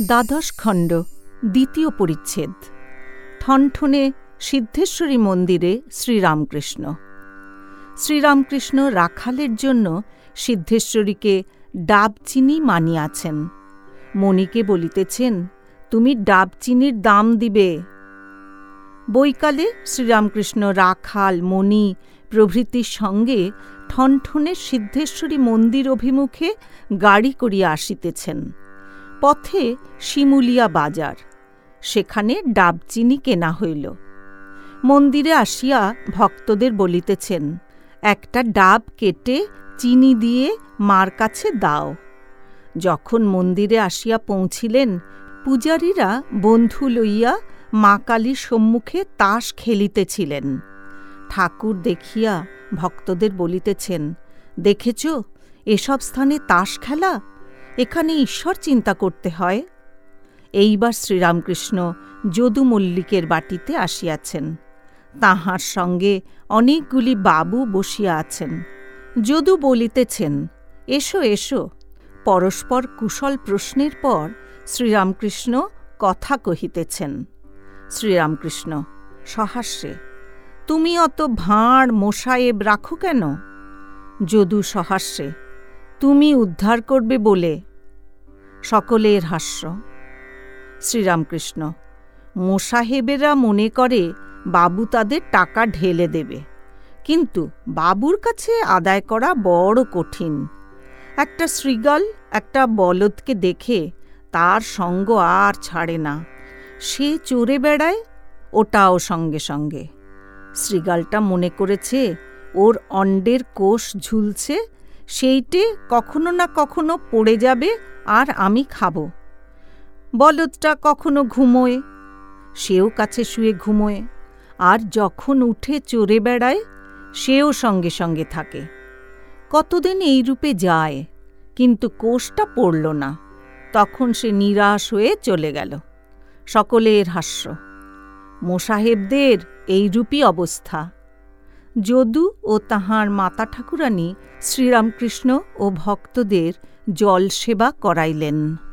দ্বাদশ খণ্ড, দ্বিতীয় পরিচ্ছেদ। ঠনঠনে সিদ্ধেশ্বরী মন্দিরে শ্রীরামকৃষ্ণ। শ্রীরামকৃষ্ণ রাখালের জন্য সিদ্ধেশ্বরীকে ডাব চিনি মানিয়াছেন। মণিকে বলিতেছেন, তুমি ডাব চিনির দাম দিবে। বৈকালে শ্রীরামকৃষ্ণ, রাখাল, মণি প্রভৃতির সঙ্গে ঠনঠনে সিদ্ধেশ্বরী মন্দির অভিমুখে গাড়ি করিয়া আসিতেছেন। পথে শিমুলিয়া বাজার, সেখানে ডাবচিনি কেনা হইল। মন্দিরে আসিয়া ভক্তদের বলিতেছেন, একটা ডাব কেটে চিনি দিয়ে মার কাছে দাও। যখন মন্দিরে আসিয়া পৌঁছিলেন, পূজারীরা বন্ধু লইয়া মা কালীর সম্মুখে তাস খেলিতেছিলেন। ঠাকুর দেখিয়া ভক্তদের বলিতেছেন, দেখেছ, এসব স্থানে তাস খেলা এখানে ঈশ্বর চিন্তা করতে হয়। এইবার শ্রীরামকৃষ্ণ যদু মল্লিকের বাটিতে আসিয়াছেন। তাহার সঙ্গে অনেকগুলি বাবু বসিয়া আছেন। যদু বলিতেছেন, এসো এসো। পরস্পর কুশল প্রশ্নের পর শ্রীরামকৃষ্ণ কথা কহিতেছেন। শ্রীরামকৃষ্ণ সহাস্যে তুমি অত ভাঁড় মোসায়েব রাখো কেন? যদু সহাস্যে তুমি উদ্ধার করবে বলে সকলের হাস্য। শ্রীরামকৃষ্ণ, মোসাহেবেরা মনে করে বাবু তাদের টাকা ঢেলে দেবে, কিন্তু বাবুর কাছে আদায় করা বড় কঠিন। একটা শ্রীগাল, একটা বলদকে দেখে তার সঙ্গ আর ছাড়ে না। সে চড়ে বেড়ায় ওটাও সঙ্গে সঙ্গে। শ্রীগালটা মনে করেছে ওর অন্ডের কোষ ঝুলছে সেইটে কখনো না কখনো পড়ে যাবে আর আমি খাব। বলদটা কখনো ঘুমোয়, সেও কাছে শুয়ে ঘুমোয়, আর যখন উঠে চড়ে বেড়ায়, সেও সঙ্গে সঙ্গে থাকে। কতদিন এই রূপে যায়, কিন্তু কোষটা পড়ল না। তখন সে নিরাশ হয়ে চলে গেল। সকলের হাস্য। মোসাহেবদের এইরূপই অবস্থা। যদু ও তাহার মাতা ঠাকুরানী শ্রীরামকৃষ্ণ ও ভক্তদের জল সেবা করাইলেন।